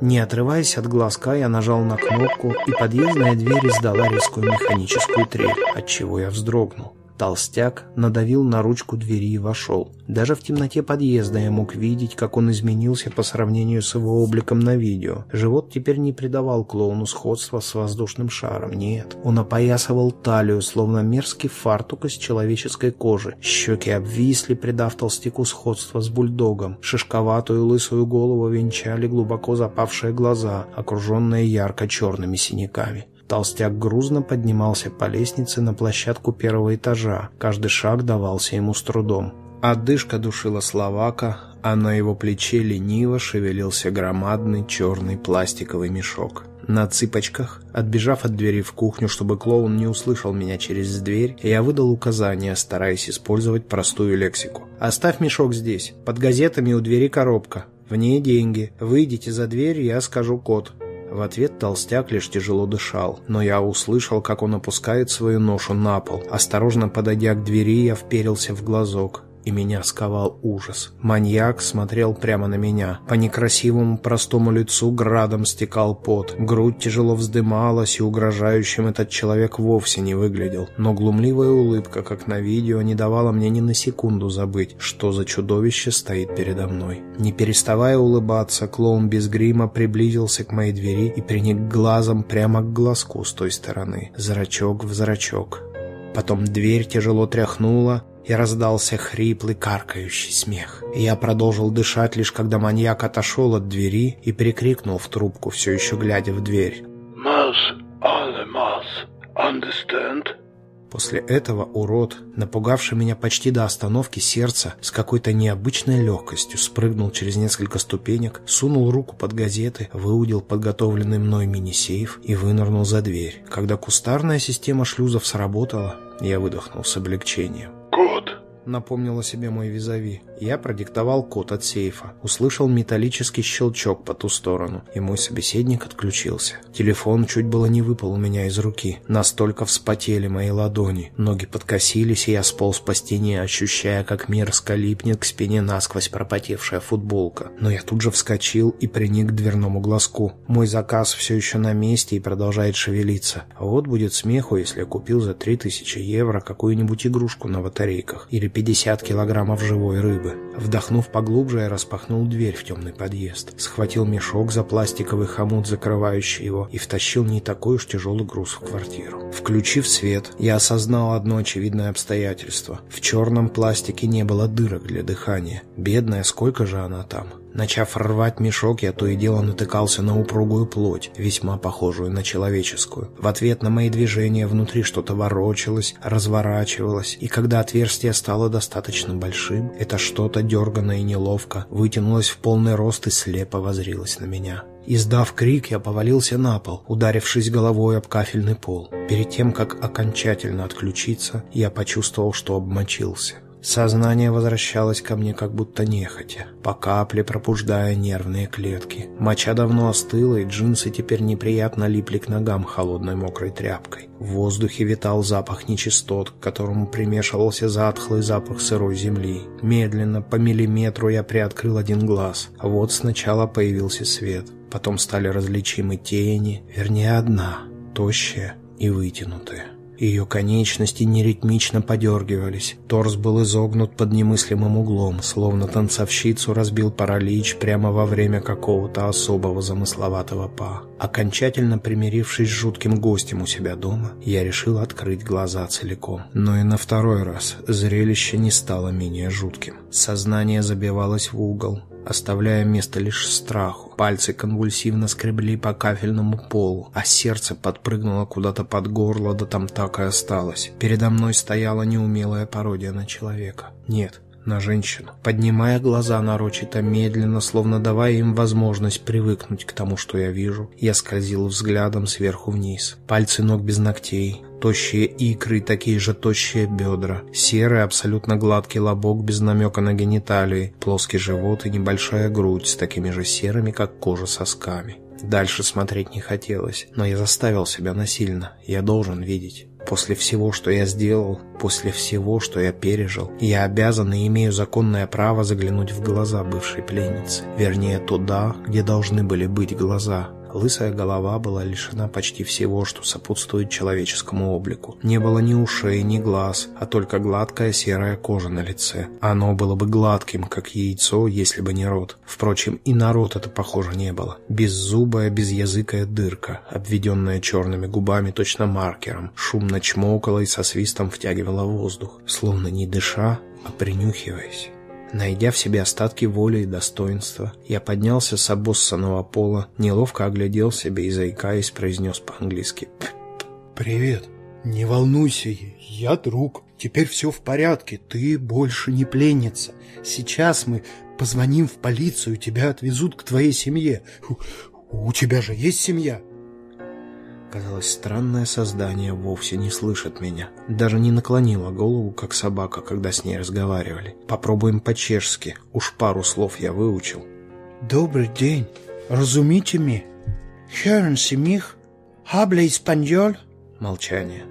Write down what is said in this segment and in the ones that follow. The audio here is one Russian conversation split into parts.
Не отрываясь от глазка, я нажал на кнопку, и подъездная дверь издала резкую механическую трель, от чего я вздрогнул. Толстяк надавил на ручку двери и вошел. Даже в темноте подъезда я мог видеть, как он изменился по сравнению с его обликом на видео. Живот теперь не придавал клоуну сходства с воздушным шаром, нет. Он опоясывал талию, словно мерзкий фартук из человеческой кожи. Щеки обвисли, придав толстяку сходство с бульдогом. Шишковатую лысую голову венчали глубоко запавшие глаза, окруженные ярко-черными синяками. Толстяк грузно поднимался по лестнице на площадку первого этажа. Каждый шаг давался ему с трудом. Одышка душила Словака, а на его плече лениво шевелился громадный черный пластиковый мешок. На цыпочках, отбежав от двери в кухню, чтобы клоун не услышал меня через дверь, я выдал указания, стараясь использовать простую лексику. «Оставь мешок здесь. Под газетами у двери коробка. В ней деньги. Выйдите за дверь, я скажу код. В ответ толстяк лишь тяжело дышал, но я услышал, как он опускает свою ношу на пол. Осторожно подойдя к двери, я вперился в глазок и меня сковал ужас. Маньяк смотрел прямо на меня. По некрасивому простому лицу градом стекал пот. Грудь тяжело вздымалась, и угрожающим этот человек вовсе не выглядел. Но глумливая улыбка, как на видео, не давала мне ни на секунду забыть, что за чудовище стоит передо мной. Не переставая улыбаться, клоун без грима приблизился к моей двери и приник глазом прямо к глазку с той стороны. Зрачок в зрачок. Потом дверь тяжело тряхнула, и раздался хриплый каркающий смех. я продолжил дышать, лишь когда маньяк отошел от двери и прикрикнул в трубку, все еще глядя в дверь. «Мас, alle мас, understand?» После этого урод, напугавший меня почти до остановки сердца, с какой-то необычной легкостью спрыгнул через несколько ступенек, сунул руку под газеты, выудил подготовленный мной мини-сейф и вынырнул за дверь. Когда кустарная система шлюзов сработала, я выдохнул с облегчением. Good. Напомнил о себе мой визави. Я продиктовал код от сейфа. Услышал металлический щелчок по ту сторону, и мой собеседник отключился. Телефон чуть было не выпал у меня из руки. Настолько вспотели мои ладони. Ноги подкосились, и я сполз по стене, ощущая, как мерзко липнет к спине насквозь пропотевшая футболка. Но я тут же вскочил и приник к дверному глазку. Мой заказ все еще на месте и продолжает шевелиться. Вот будет смеху, если я купил за 3000 евро какую-нибудь игрушку на батарейках или 50 килограммов живой рыбы. Вдохнув поглубже, я распахнул дверь в темный подъезд, схватил мешок за пластиковый хомут, закрывающий его, и втащил не такой уж тяжелый груз в квартиру. Включив свет, я осознал одно очевидное обстоятельство. В черном пластике не было дырок для дыхания. Бедная, сколько же она там? Начав рвать мешок, я то и дело натыкался на упругую плоть, весьма похожую на человеческую. В ответ на мои движения внутри что-то ворочалось, разворачивалось, и когда отверстие стало достаточно большим, это что-то дергано и неловко вытянулось в полный рост и слепо возрилось на меня. Издав крик, я повалился на пол, ударившись головой об кафельный пол. Перед тем, как окончательно отключиться, я почувствовал, что обмочился. Сознание возвращалось ко мне как будто нехотя, по капле пробуждая нервные клетки. Моча давно остыла, и джинсы теперь неприятно липли к ногам холодной мокрой тряпкой. В воздухе витал запах нечистот, к которому примешивался затхлый запах сырой земли. Медленно, по миллиметру я приоткрыл один глаз. Вот сначала появился свет, потом стали различимы тени, вернее одна, тощая и вытянутая. Ее конечности неритмично подергивались. Торс был изогнут под немыслимым углом, словно танцовщицу разбил паралич прямо во время какого-то особого замысловатого па. Окончательно примирившись с жутким гостем у себя дома, я решил открыть глаза целиком. Но и на второй раз зрелище не стало менее жутким. Сознание забивалось в угол, оставляя место лишь страху. Пальцы конвульсивно скребли по кафельному полу, а сердце подпрыгнуло куда-то под горло, да там так и осталось. Передо мной стояла неумелая пародия на человека. Нет, на женщину. Поднимая глаза нарочито медленно, словно давая им возможность привыкнуть к тому, что я вижу, я скользил взглядом сверху вниз. Пальцы ног без ногтей, тощие икры, такие же тощие бедра, серый абсолютно гладкий лобок без намека на гениталии, плоский живот и небольшая грудь с такими же серыми, как кожа сосками. Дальше смотреть не хотелось, но я заставил себя насильно. Я должен видеть. После всего, что я сделал, после всего, что я пережил, я обязан и имею законное право заглянуть в глаза бывшей пленницы. Вернее, туда, где должны были быть глаза. Лысая голова была лишена почти всего, что сопутствует человеческому облику. Не было ни ушей, ни глаз, а только гладкая серая кожа на лице. Оно было бы гладким, как яйцо, если бы не рот. Впрочем, и на рот это похоже не было. Беззубая, безязыкая дырка, обведенная черными губами точно маркером, шумно чмокала и со свистом втягивала воздух, словно не дыша, а принюхиваясь. Найдя в себе остатки воли и достоинства, я поднялся с обоссанного пола, неловко оглядел себя и, заикаясь, произнес по-английски «Привет. Не волнуйся, я друг. Теперь все в порядке, ты больше не пленница. Сейчас мы позвоним в полицию, тебя отвезут к твоей семье. У, у тебя же есть семья?» Казалось, странное создание вовсе не слышит меня. Даже не наклонила голову, как собака, когда с ней разговаривали. Попробуем по-чешски. Уж пару слов я выучил. «Добрый день. Разумите ми? Sie mich? Habla español?» Молчание.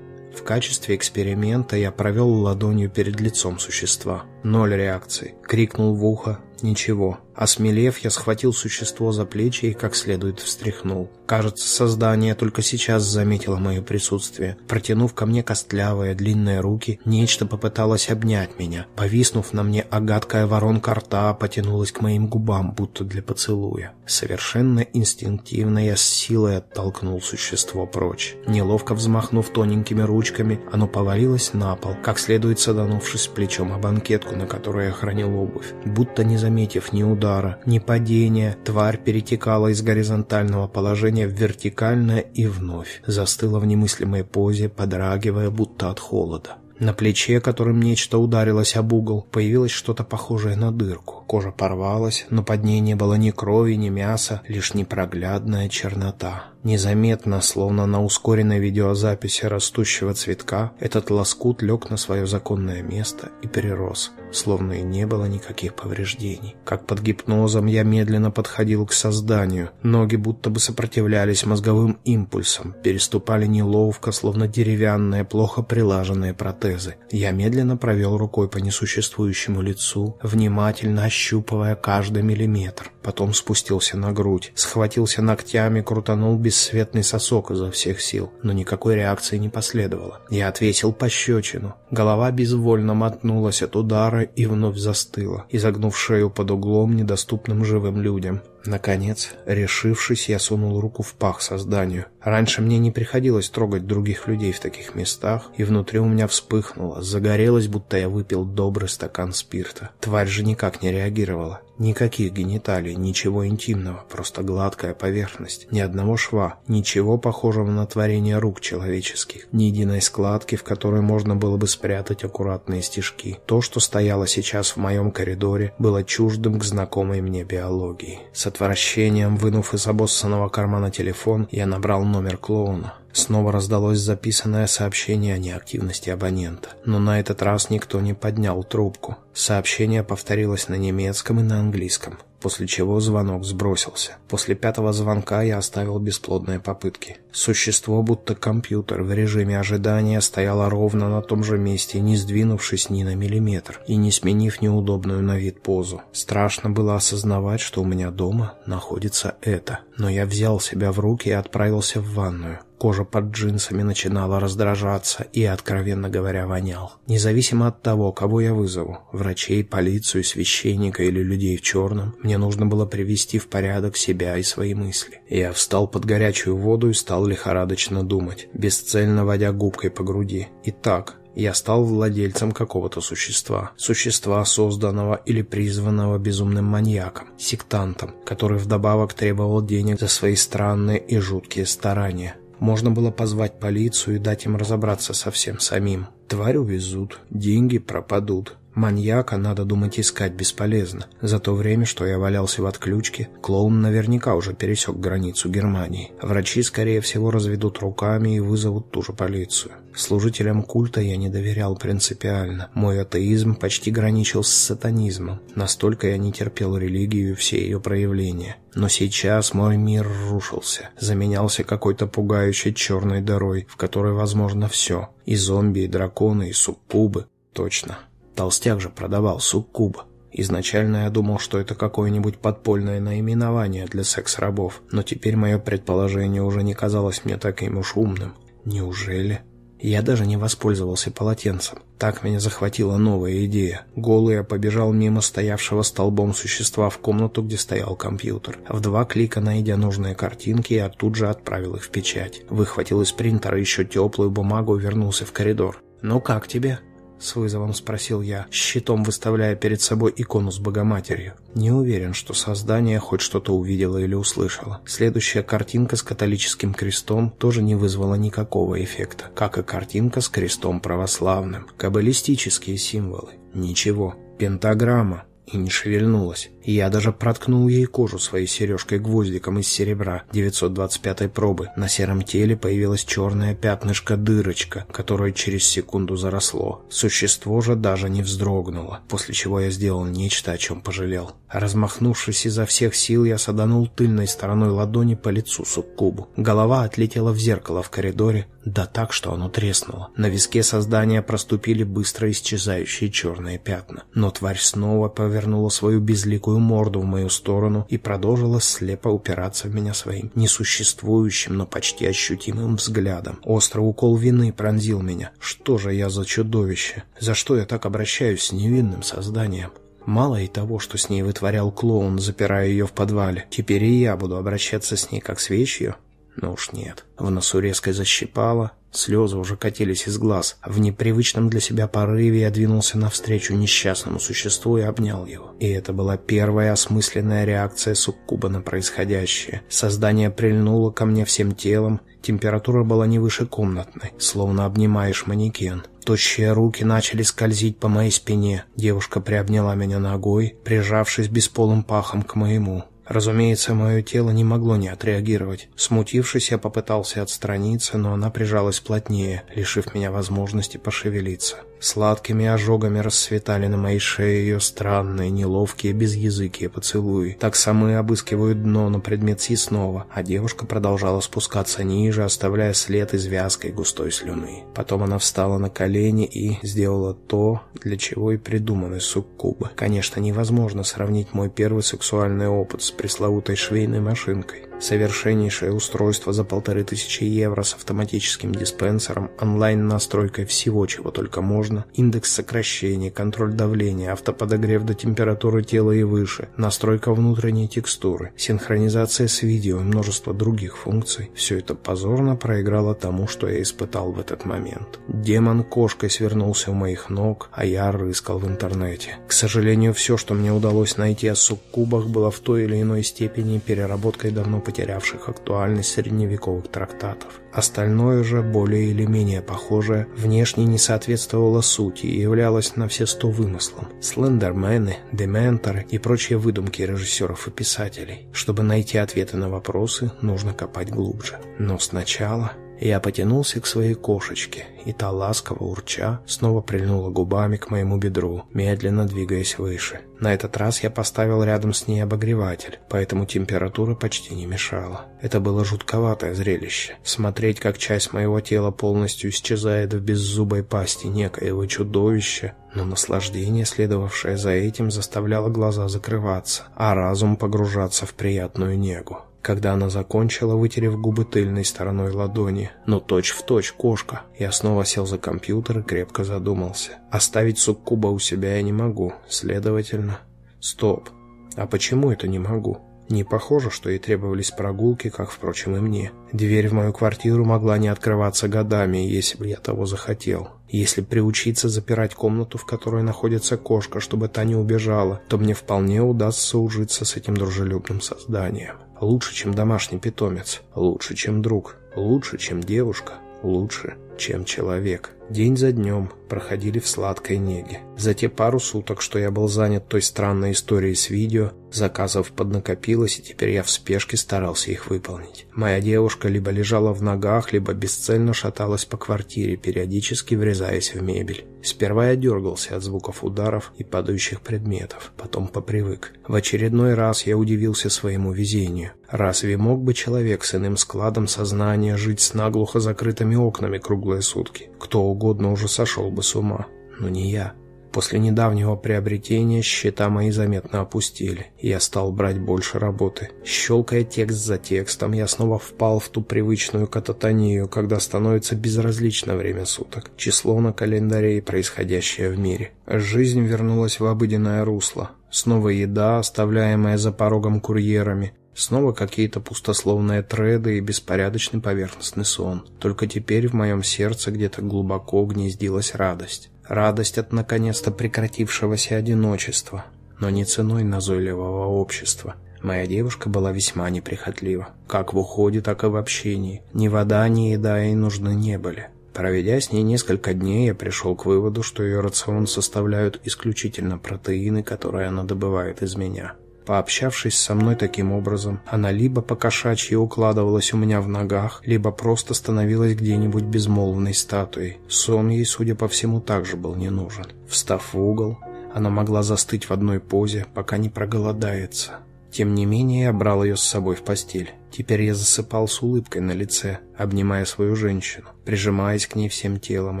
В качестве эксперимента я провел ладонью перед лицом существа. Ноль реакции. Крикнул в ухо. Ничего. Осмелев, я схватил существо за плечи и как следует встряхнул. Кажется, создание только сейчас заметило мое присутствие. Протянув ко мне костлявые, длинные руки, нечто попыталось обнять меня. Повиснув на мне, агадкая воронка рта потянулась к моим губам, будто для поцелуя. Совершенно инстинктивно я с силой оттолкнул существо прочь. Неловко взмахнув тоненькими ручками, оно повалилось на пол, как следует саданувшись плечом о банкетку, на которой я хранил обувь. Будто не заметив ни удара, ни падения, тварь перетекала из горизонтального положения в вертикальное и вновь застыла в немыслимой позе, подрагивая, будто от холода. На плече, которым нечто ударилось об угол, появилось что-то похожее на дырку. Кожа порвалась, но под ней не было ни крови, ни мяса, лишь непроглядная чернота. Незаметно, словно на ускоренной видеозаписи растущего цветка, этот лоскут лег на свое законное место и перерос, словно и не было никаких повреждений. Как под гипнозом я медленно подходил к созданию. Ноги будто бы сопротивлялись мозговым импульсам, переступали неловко, словно деревянные, плохо прилаженные протезы. Я медленно провел рукой по несуществующему лицу, внимательно ощупывая каждый миллиметр. Потом спустился на грудь, схватился ногтями, крутанул бесцветный сосок изо всех сил, но никакой реакции не последовало. Я отвесил пощечину. Голова безвольно мотнулась от удара и вновь застыла, изогнув шею под углом, недоступным живым людям. Наконец, решившись, я сунул руку в пах созданию. Раньше мне не приходилось трогать других людей в таких местах, и внутри у меня вспыхнуло, загорелось, будто я выпил добрый стакан спирта. Тварь же никак не реагировала. Никаких гениталий, ничего интимного, просто гладкая поверхность. Ни одного шва, ничего похожего на творение рук человеческих. Ни единой складки, в которой можно было бы спрятать аккуратные стежки. То, что стояло сейчас в моем коридоре, было чуждым к знакомой мне биологии. С отвращением, вынув из обоссанного кармана телефон, я набрал номер клоуна. Снова раздалось записанное сообщение о неактивности абонента, но на этот раз никто не поднял трубку. Сообщение повторилось на немецком и на английском, после чего звонок сбросился. После пятого звонка я оставил бесплодные попытки. Существо, будто компьютер в режиме ожидания, стояло ровно на том же месте, не сдвинувшись ни на миллиметр и не сменив неудобную на вид позу. Страшно было осознавать, что у меня дома находится это, но я взял себя в руки и отправился в ванную. Кожа под джинсами начинала раздражаться и, откровенно говоря, вонял. Независимо от того, кого я вызову, врачей, полицию, священника или людей в черном, мне нужно было привести в порядок себя и свои мысли. Я встал под горячую воду и стал лихорадочно думать, бесцельно водя губкой по груди. Итак, я стал владельцем какого-то существа. Существа, созданного или призванного безумным маньяком, сектантом, который вдобавок требовал денег за свои странные и жуткие старания. Можно было позвать полицию и дать им разобраться со всем самим. Тварь увезут, деньги пропадут. Маньяка, надо думать, искать бесполезно. За то время, что я валялся в отключке, клоун наверняка уже пересек границу Германии. Врачи, скорее всего, разведут руками и вызовут ту же полицию. Служителям культа я не доверял принципиально. Мой атеизм почти граничил с сатанизмом. Настолько я не терпел религию и все ее проявления. Но сейчас мой мир рушился. Заменялся какой-то пугающей черной дырой, в которой возможно все. И зомби, и драконы, и суккубы. Точно. Толстяк же продавал суккуба. Изначально я думал, что это какое-нибудь подпольное наименование для секс-рабов, но теперь мое предположение уже не казалось мне таким уж умным. Неужели? Я даже не воспользовался полотенцем. Так меня захватила новая идея. Голый я побежал мимо стоявшего столбом существа в комнату, где стоял компьютер. В два клика найдя нужные картинки, я тут же отправил их в печать. Выхватил из принтера еще теплую бумагу и вернулся в коридор. «Ну как тебе?» С вызовом спросил я, щитом выставляя перед собой икону с Богоматерью. Не уверен, что создание хоть что-то увидело или услышало. Следующая картинка с католическим крестом тоже не вызвала никакого эффекта, как и картинка с крестом православным. Каббалистические символы. Ничего. Пентаграмма и не шевельнулась. Я даже проткнул ей кожу своей сережкой-гвоздиком из серебра 925-й пробы. На сером теле появилась черное пятнышко-дырочка, которое через секунду заросло. Существо же даже не вздрогнуло, после чего я сделал нечто, о чем пожалел. Размахнувшись изо всех сил, я саданул тыльной стороной ладони по лицу суккубу. Голова отлетела в зеркало в коридоре, да так, что оно треснуло. На виске создания проступили быстро исчезающие черные пятна. Но тварь снова повернула свою безликую морду в мою сторону и продолжила слепо упираться в меня своим несуществующим, но почти ощутимым взглядом. Острый укол вины пронзил меня. Что же я за чудовище? За что я так обращаюсь с невинным созданием? Мало и того, что с ней вытворял клоун, запирая ее в подвале. Теперь и я буду обращаться с ней как с вещью? Ну уж нет. В носу резко защипало, слезы уже катились из глаз. В непривычном для себя порыве я двинулся навстречу несчастному существу и обнял его. И это была первая осмысленная реакция суккуба на происходящее. Создание прильнуло ко мне всем телом, температура была не выше комнатной, словно обнимаешь манекен. Тощие руки начали скользить по моей спине. Девушка приобняла меня ногой, прижавшись бесполым пахом к моему. Разумеется, мое тело не могло не отреагировать. Смутившись, я попытался отстраниться, но она прижалась плотнее, лишив меня возможности пошевелиться. Сладкими ожогами расцветали на моей шее ее странные, неловкие, безязыкие поцелуи. Так самые обыскивают дно на предмет съестного, а девушка продолжала спускаться ниже, оставляя след из вязкой густой слюны. Потом она встала на колени и сделала то, для чего и придуманы суккубы. Конечно, невозможно сравнить мой первый сексуальный опыт с пресловутой швейной машинкой. Совершеннейшее устройство за полторы тысячи евро с автоматическим диспенсером, онлайн-настройкой всего, чего только можно, индекс сокращения, контроль давления, автоподогрев до температуры тела и выше, настройка внутренней текстуры, синхронизация с видео и множество других функций. Все это позорно проиграло тому, что я испытал в этот момент. Демон кошкой свернулся у моих ног, а я рыскал в интернете. К сожалению, все, что мне удалось найти о суккубах, было в той или иной степени переработкой давно потерявших актуальность средневековых трактатов. Остальное же, более или менее похожее, внешне не соответствовало сути и являлось на все сто вымыслом. Слендермены, дементоры и прочие выдумки режиссеров и писателей. Чтобы найти ответы на вопросы, нужно копать глубже. Но сначала я потянулся к своей кошечке, и та, ласково урча, снова прильнула губами к моему бедру, медленно двигаясь выше. На этот раз я поставил рядом с ней обогреватель, поэтому температура почти не мешала. Это было жутковатое зрелище. Смотреть, как часть моего тела полностью исчезает в беззубой пасти некоего чудовища, но наслаждение, следовавшее за этим, заставляло глаза закрываться, а разум погружаться в приятную негу когда она закончила, вытерев губы тыльной стороной ладони. Ну, точь-в-точь кошка. Я снова сел за компьютер и крепко задумался. Оставить суккуба у себя я не могу, следовательно... Стоп. А почему это не могу? Не похоже, что ей требовались прогулки, как, впрочем, и мне. Дверь в мою квартиру могла не открываться годами, если бы я того захотел. Если приучиться запирать комнату, в которой находится кошка, чтобы та не убежала, то мне вполне удастся ужиться с этим дружелюбным созданием. Лучше, чем домашний питомец. Лучше, чем друг. Лучше, чем девушка. Лучше, чем человек. День за днем проходили в сладкой неге. За те пару суток, что я был занят той странной историей с видео, заказов поднакопилось, и теперь я в спешке старался их выполнить. Моя девушка либо лежала в ногах, либо бесцельно шаталась по квартире, периодически врезаясь в мебель. Сперва я дергался от звуков ударов и падающих предметов, потом попривык. В очередной раз я удивился своему везению. Разве мог бы человек с иным складом сознания жить с наглухо закрытыми окнами круглые сутки? Кто угодно уже сошел бы с ума, но не я. После недавнего приобретения счета мои заметно опустили, и я стал брать больше работы. Щелкая текст за текстом, я снова впал в ту привычную кататонию, когда становится безразлично время суток, число на календаре и происходящее в мире. Жизнь вернулась в обыденное русло. Снова еда, оставляемая за порогом курьерами, Снова какие-то пустословные треды и беспорядочный поверхностный сон. Только теперь в моем сердце где-то глубоко гнездилась радость. Радость от наконец-то прекратившегося одиночества, но не ценой назойливого общества. Моя девушка была весьма неприхотлива, как в уходе, так и в общении. Ни вода, ни еда ей нужны не были. Проведя с ней несколько дней, я пришел к выводу, что ее рацион составляют исключительно протеины, которые она добывает из меня. Пообщавшись со мной таким образом, она либо по-кошачьи укладывалась у меня в ногах, либо просто становилась где-нибудь безмолвной статуей. Сон ей, судя по всему, также был не нужен. Встав в угол, она могла застыть в одной позе, пока не проголодается. Тем не менее, я брал ее с собой в постель. Теперь я засыпал с улыбкой на лице, обнимая свою женщину, прижимаясь к ней всем телом,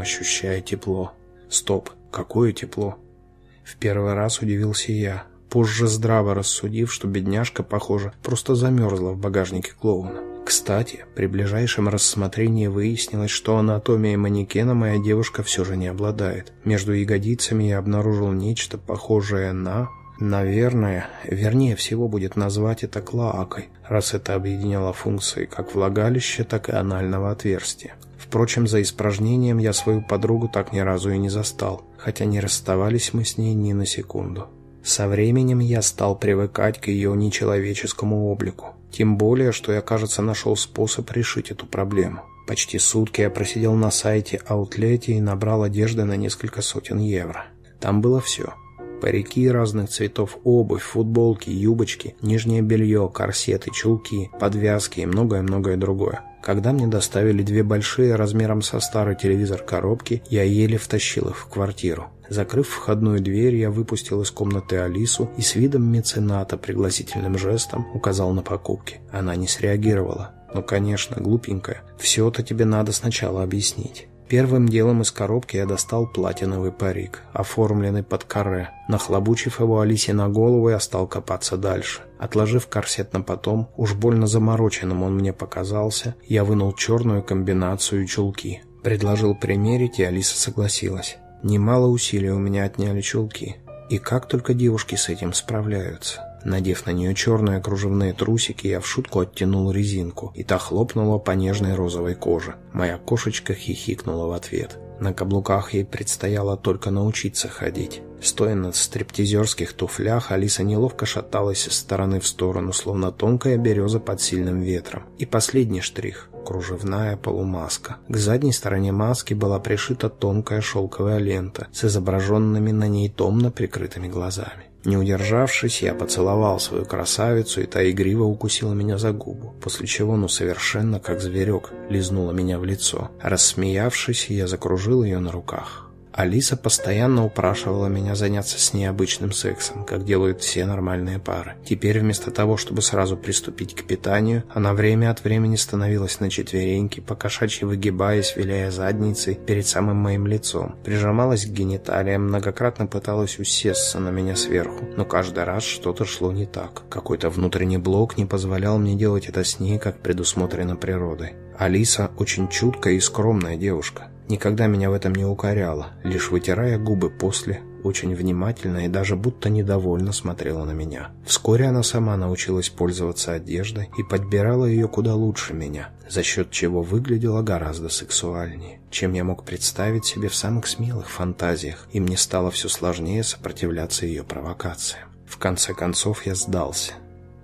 ощущая тепло. Стоп, какое тепло? В первый раз удивился я, позже здраво рассудив, что бедняжка, похоже, просто замерзла в багажнике клоуна. Кстати, при ближайшем рассмотрении выяснилось, что анатомией манекена моя девушка все же не обладает. Между ягодицами я обнаружил нечто похожее на... Наверное, вернее всего будет назвать это клоакой, раз это объединяло функции как влагалища, так и анального отверстия. Впрочем, за испражнением я свою подругу так ни разу и не застал, хотя не расставались мы с ней ни на секунду. Со временем я стал привыкать к ее нечеловеческому облику. Тем более, что я, кажется, нашел способ решить эту проблему. Почти сутки я просидел на сайте Аутлете и набрал одежды на несколько сотен евро. Там было все. Парики разных цветов, обувь, футболки, юбочки, нижнее белье, корсеты, чулки, подвязки и многое-многое другое. Когда мне доставили две большие размером со старый телевизор коробки, я еле втащил их в квартиру. Закрыв входную дверь, я выпустил из комнаты Алису и с видом мецената пригласительным жестом указал на покупки. Она не среагировала. «Ну, конечно, глупенькая. Все-то тебе надо сначала объяснить». Первым делом из коробки я достал платиновый парик, оформленный под каре. Нахлобучив его Алисе на голову, я стал копаться дальше. Отложив корсет на потом, уж больно замороченным он мне показался, я вынул черную комбинацию и чулки. Предложил примерить, и Алиса согласилась. Немало усилий у меня отняли чулки. И как только девушки с этим справляются. Надев на нее черные кружевные трусики, я в шутку оттянул резинку, и та хлопнула по нежной розовой коже. Моя кошечка хихикнула в ответ. На каблуках ей предстояло только научиться ходить. Стоя на стриптизерских туфлях, Алиса неловко шаталась из стороны в сторону, словно тонкая береза под сильным ветром. И последний штрих – кружевная полумаска. К задней стороне маски была пришита тонкая шелковая лента с изображенными на ней томно прикрытыми глазами. Не удержавшись, я поцеловал свою красавицу, и та игриво укусила меня за губу, после чего, ну совершенно как зверек, лизнула меня в лицо. Рассмеявшись, я закружил ее на руках. Алиса постоянно упрашивала меня заняться с ней обычным сексом, как делают все нормальные пары. Теперь вместо того, чтобы сразу приступить к питанию, она время от времени становилась на четвереньки, покошачьи выгибаясь, виляя задницей перед самым моим лицом, прижималась к гениталиям, многократно пыталась усесться на меня сверху, но каждый раз что-то шло не так. Какой-то внутренний блок не позволял мне делать это с ней, как предусмотрено природой. Алиса очень чуткая и скромная девушка никогда меня в этом не укоряла, лишь вытирая губы после, очень внимательно и даже будто недовольно смотрела на меня. Вскоре она сама научилась пользоваться одеждой и подбирала ее куда лучше меня, за счет чего выглядела гораздо сексуальнее, чем я мог представить себе в самых смелых фантазиях, и мне стало все сложнее сопротивляться ее провокациям. В конце концов я сдался.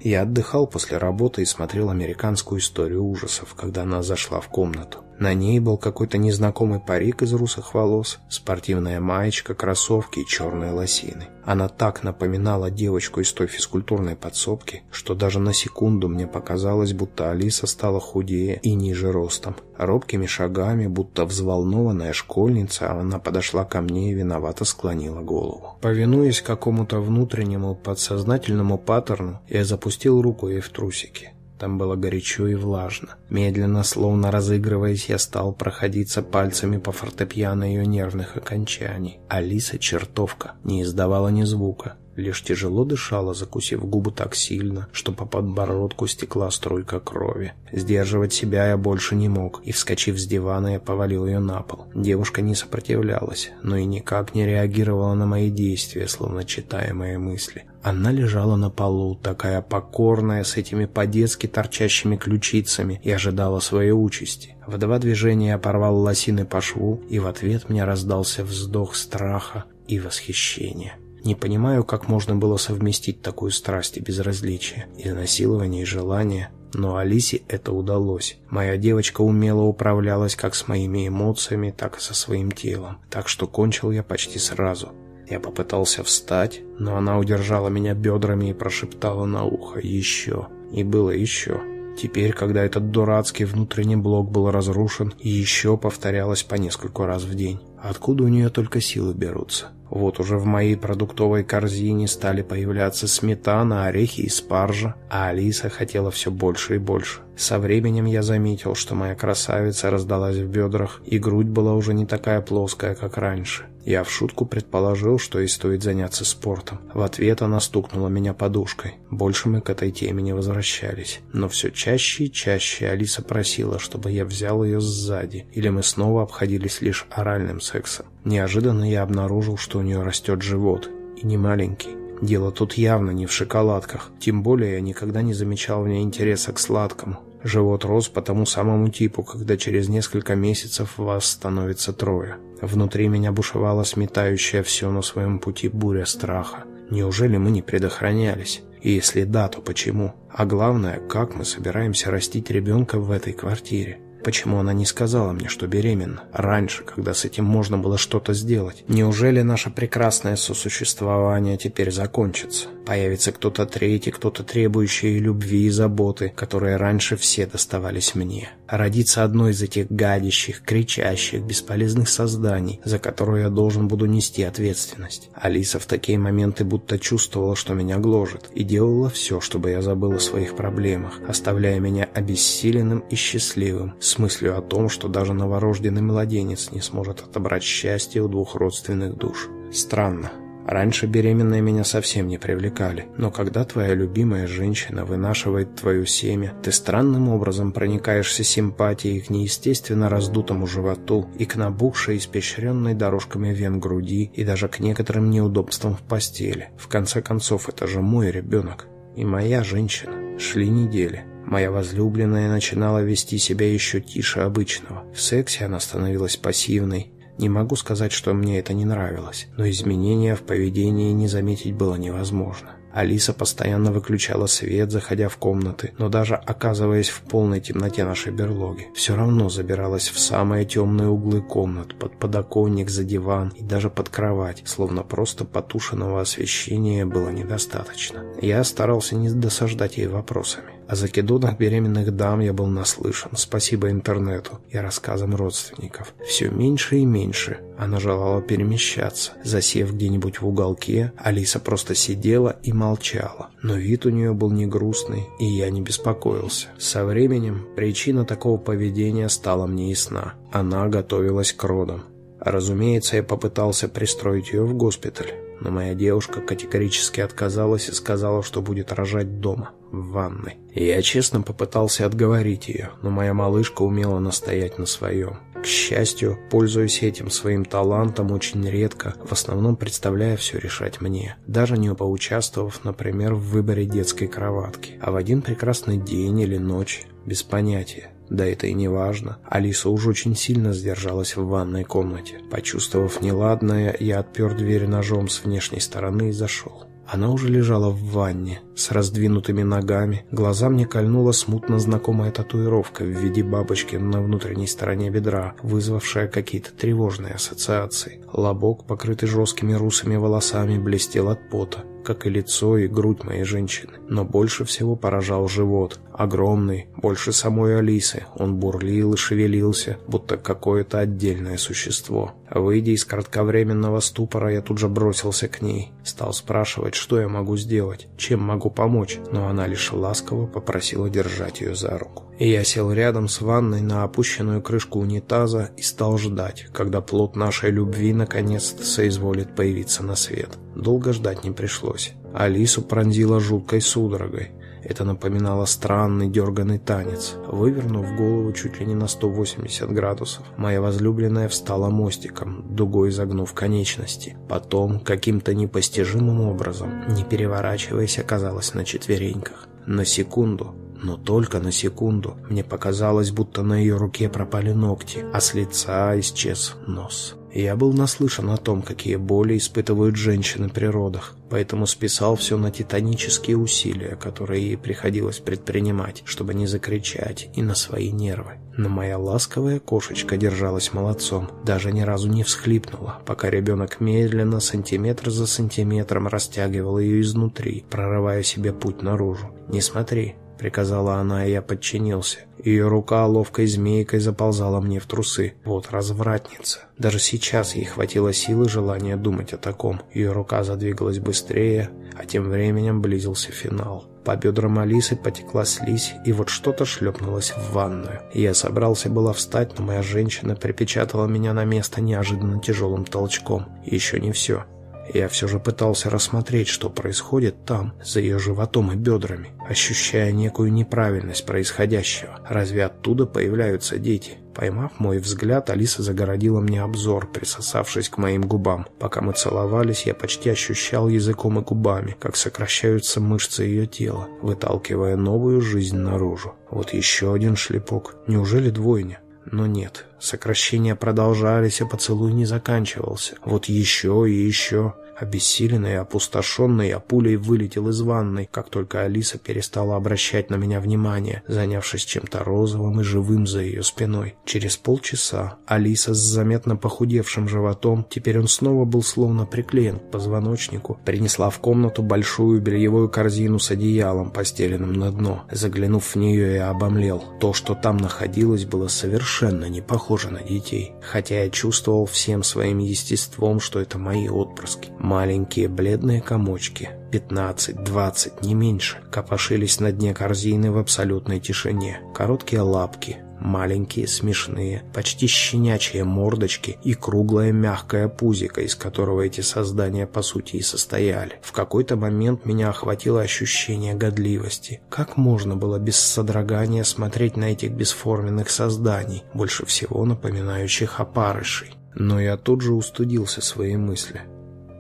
Я отдыхал после работы и смотрел американскую историю ужасов, когда она зашла в комнату. На ней был какой-то незнакомый парик из русых волос, спортивная маечка, кроссовки и черные лосины. Она так напоминала девочку из той физкультурной подсобки, что даже на секунду мне показалось, будто Алиса стала худее и ниже ростом. Робкими шагами, будто взволнованная школьница, она подошла ко мне и виновато склонила голову. Повинуясь какому-то внутреннему подсознательному паттерну, я запустил руку ей в трусики. Там было горячо и влажно. Медленно, словно разыгрываясь, я стал проходиться пальцами по фортепиано ее нервных окончаний. Алиса, чертовка, не издавала ни звука лишь тяжело дышала, закусив губы так сильно, что по подбородку стекла струйка крови. Сдерживать себя я больше не мог, и, вскочив с дивана, я повалил ее на пол. Девушка не сопротивлялась, но и никак не реагировала на мои действия, словно читая мои мысли. Она лежала на полу, такая покорная, с этими по-детски торчащими ключицами, и ожидала своей участи. В два движения я порвал лосины по шву, и в ответ мне раздался вздох страха и восхищения. Не понимаю, как можно было совместить такую страсть и безразличие, изнасилование и желание, но Алисе это удалось. Моя девочка умело управлялась как с моими эмоциями, так и со своим телом, так что кончил я почти сразу. Я попытался встать, но она удержала меня бедрами и прошептала на ухо «Еще». И было еще. Теперь, когда этот дурацкий внутренний блок был разрушен, еще повторялось по нескольку раз в день. Откуда у нее только силы берутся? Вот уже в моей продуктовой корзине стали появляться сметана, орехи и спаржа, а Алиса хотела все больше и больше. Со временем я заметил, что моя красавица раздалась в бедрах, и грудь была уже не такая плоская, как раньше. Я в шутку предположил, что ей стоит заняться спортом. В ответ она стукнула меня подушкой. Больше мы к этой теме не возвращались. Но все чаще и чаще Алиса просила, чтобы я взял ее сзади, или мы снова обходились лишь оральным сексом. Неожиданно я обнаружил, что у нее растет живот, и не маленький. Дело тут явно не в шоколадках, тем более я никогда не замечал в ней интереса к сладкому. Живот рос по тому самому типу, когда через несколько месяцев вас становится трое. Внутри меня бушевала сметающая все на своем пути буря страха. Неужели мы не предохранялись? И если да, то почему? А главное, как мы собираемся растить ребенка в этой квартире? Почему она не сказала мне, что беременна? Раньше, когда с этим можно было что-то сделать. Неужели наше прекрасное сосуществование теперь закончится? Появится кто-то третий, кто-то требующий любви и заботы, которые раньше все доставались мне. Родиться одной из этих гадящих, кричащих, бесполезных созданий, за которую я должен буду нести ответственность. Алиса в такие моменты будто чувствовала, что меня гложет, и делала все, чтобы я забыл о своих проблемах, оставляя меня обессиленным и счастливым, с мыслью о том, что даже новорожденный младенец не сможет отобрать счастье у двух родственных душ. Странно. Раньше беременные меня совсем не привлекали, но когда твоя любимая женщина вынашивает твое семя, ты странным образом проникаешься симпатией к неестественно раздутому животу и к набухшей, испещренной дорожками вен груди и даже к некоторым неудобствам в постели. В конце концов, это же мой ребенок и моя женщина. Шли недели. Моя возлюбленная начинала вести себя еще тише обычного. В сексе она становилась пассивной. Не могу сказать, что мне это не нравилось, но изменения в поведении не заметить было невозможно. Алиса постоянно выключала свет, заходя в комнаты, но даже оказываясь в полной темноте нашей берлоги, все равно забиралась в самые темные углы комнат, под подоконник, за диван и даже под кровать, словно просто потушенного освещения было недостаточно. Я старался не досаждать ей вопросами. О закидонах беременных дам я был наслышан, спасибо интернету и рассказам родственников. Все меньше и меньше она желала перемещаться. Засев где-нибудь в уголке, Алиса просто сидела и молчала. Но вид у нее был не грустный, и я не беспокоился. Со временем причина такого поведения стала мне ясна. Она готовилась к родам. Разумеется, я попытался пристроить ее в госпиталь, но моя девушка категорически отказалась и сказала, что будет рожать дома в ванной. Я честно попытался отговорить ее, но моя малышка умела настоять на своем. К счастью, пользуясь этим своим талантом очень редко, в основном представляя все решать мне, даже не поучаствовав, например, в выборе детской кроватки. А в один прекрасный день или ночь, без понятия, да это и не важно. Алиса уж очень сильно сдержалась в ванной комнате. Почувствовав неладное, я отпер дверь ножом с внешней стороны и зашел. Она уже лежала в ванне, с раздвинутыми ногами. Глаза мне кольнула смутно знакомая татуировка в виде бабочки на внутренней стороне бедра, вызвавшая какие-то тревожные ассоциации. Лобок, покрытый жесткими русыми волосами, блестел от пота как и лицо и грудь моей женщины. Но больше всего поражал живот. Огромный, больше самой Алисы. Он бурлил и шевелился, будто какое-то отдельное существо. Выйдя из кратковременного ступора, я тут же бросился к ней. Стал спрашивать, что я могу сделать, чем могу помочь, но она лишь ласково попросила держать ее за руку. Я сел рядом с ванной на опущенную крышку унитаза и стал ждать, когда плод нашей любви наконец-то соизволит появиться на свет. Долго ждать не пришлось. Алису пронзила жуткой судорогой. Это напоминало странный дерганный танец. Вывернув голову чуть ли не на 180 градусов, моя возлюбленная встала мостиком, дугой загнув конечности. Потом, каким-то непостижимым образом, не переворачиваясь, оказалась на четвереньках. На секунду, но только на секунду, мне показалось, будто на ее руке пропали ногти, а с лица исчез нос. Я был наслышан о том, какие боли испытывают женщины при родах, поэтому списал все на титанические усилия, которые ей приходилось предпринимать, чтобы не закричать, и на свои нервы. Но моя ласковая кошечка держалась молодцом, даже ни разу не всхлипнула, пока ребенок медленно, сантиметр за сантиметром растягивал ее изнутри, прорывая себе путь наружу. «Не смотри», — приказала она, и я подчинился. Ее рука ловкой змейкой заползала мне в трусы. Вот развратница. Даже сейчас ей хватило силы желания думать о таком. Ее рука задвигалась быстрее, а тем временем близился финал. По бедрам Алисы потекла слизь, и вот что-то шлепнулось в ванную. Я собрался было встать, но моя женщина припечатала меня на место неожиданно тяжелым толчком. Еще не все. Я все же пытался рассмотреть, что происходит там, за ее животом и бедрами, ощущая некую неправильность происходящего. Разве оттуда появляются дети? Поймав мой взгляд, Алиса загородила мне обзор, присосавшись к моим губам. Пока мы целовались, я почти ощущал языком и губами, как сокращаются мышцы ее тела, выталкивая новую жизнь наружу. Вот еще один шлепок. Неужели двойня? Но нет, сокращения продолжались, а поцелуй не заканчивался. Вот еще и еще. Обессиленный и опустошенный, я пулей вылетел из ванной, как только Алиса перестала обращать на меня внимание, занявшись чем-то розовым и живым за ее спиной. Через полчаса Алиса с заметно похудевшим животом, теперь он снова был словно приклеен к позвоночнику, принесла в комнату большую бельевую корзину с одеялом, постеленным на дно. Заглянув в нее, я обомлел. То, что там находилось, было совершенно не похоже на детей, хотя я чувствовал всем своим естеством, что это мои отпрыски. Маленькие бледные комочки, 15-20, не меньше, копошились на дне корзины в абсолютной тишине. Короткие лапки, маленькие, смешные, почти щенячьи мордочки и круглая мягкая пузика, из которого эти создания по сути и состояли. В какой-то момент меня охватило ощущение годливости. Как можно было без содрогания смотреть на этих бесформенных созданий, больше всего напоминающих опарышей? Но я тут же устудился своей мысли.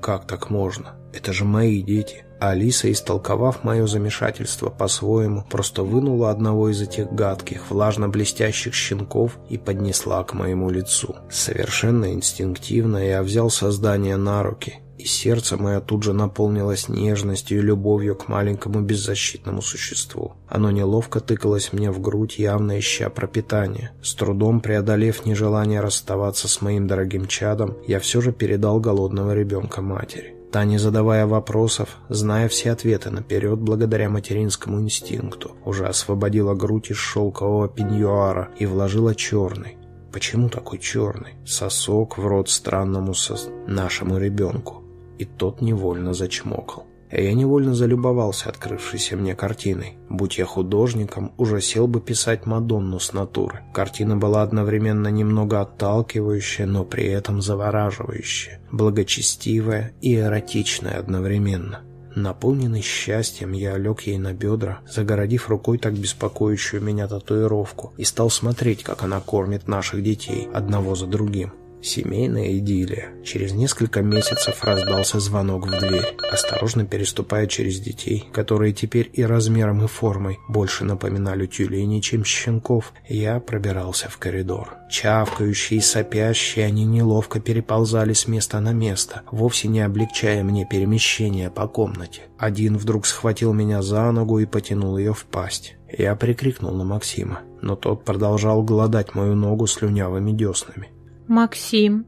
Как так можно? Это же мои дети. Алиса, истолковав мое замешательство по-своему, просто вынула одного из этих гадких, влажно-блестящих щенков и поднесла к моему лицу. Совершенно инстинктивно я взял создание на руки, и сердце мое тут же наполнилось нежностью и любовью к маленькому беззащитному существу. Оно неловко тыкалось мне в грудь, явно ища пропитания. С трудом преодолев нежелание расставаться с моим дорогим чадом, я все же передал голодного ребенка матери. Та, не задавая вопросов, зная все ответы наперед благодаря материнскому инстинкту, уже освободила грудь из шелкового пеньюара и вложила черный. Почему такой черный? Сосок в рот странному сос... нашему ребенку. И тот невольно зачмокал. Я невольно залюбовался открывшейся мне картиной. Будь я художником, уже сел бы писать Мадонну с натуры. Картина была одновременно немного отталкивающая, но при этом завораживающая, благочестивая и эротичная одновременно. Наполненный счастьем, я лег ей на бедра, загородив рукой так беспокоящую меня татуировку, и стал смотреть, как она кормит наших детей, одного за другим. Семейная идиллия. Через несколько месяцев раздался звонок в дверь. Осторожно переступая через детей, которые теперь и размером, и формой больше напоминали тюленей, чем щенков, я пробирался в коридор. Чавкающие и сопящие, они неловко переползали с места на место, вовсе не облегчая мне перемещение по комнате. Один вдруг схватил меня за ногу и потянул ее в пасть. Я прикрикнул на Максима, но тот продолжал гладать мою ногу слюнявыми деснами. «Максим,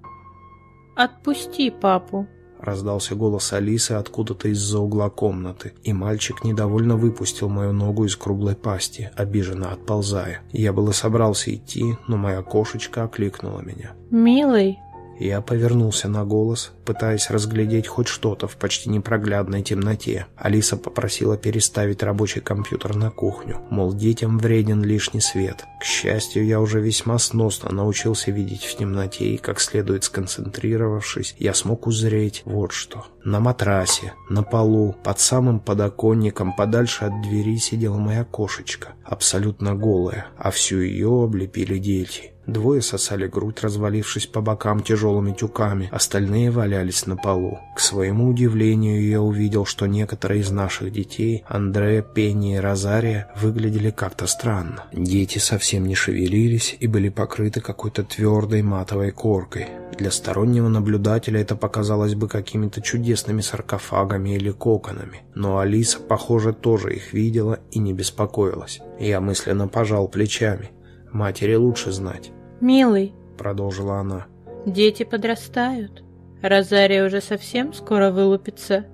отпусти папу!» Раздался голос Алисы откуда-то из-за угла комнаты, и мальчик недовольно выпустил мою ногу из круглой пасти, обиженно отползая. Я было собрался идти, но моя кошечка окликнула меня. «Милый, я повернулся на голос, пытаясь разглядеть хоть что-то в почти непроглядной темноте. Алиса попросила переставить рабочий компьютер на кухню, мол, детям вреден лишний свет. К счастью, я уже весьма сносно научился видеть в темноте, и как следует сконцентрировавшись, я смог узреть вот что. На матрасе, на полу, под самым подоконником, подальше от двери сидела моя кошечка, абсолютно голая, а всю ее облепили дети. Двое сосали грудь, развалившись по бокам тяжелыми тюками, остальные валялись на полу. К своему удивлению, я увидел, что некоторые из наших детей, Андрея, Пенни и Розария, выглядели как-то странно. Дети совсем не шевелились и были покрыты какой-то твердой матовой коркой. Для стороннего наблюдателя это показалось бы какими-то чудесными саркофагами или коконами. Но Алиса, похоже, тоже их видела и не беспокоилась. Я мысленно пожал плечами. Матери лучше знать. Милый, продолжила она. дети подрастают. Розария уже совсем скоро вылупится.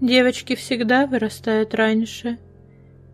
Девочки всегда вырастают раньше.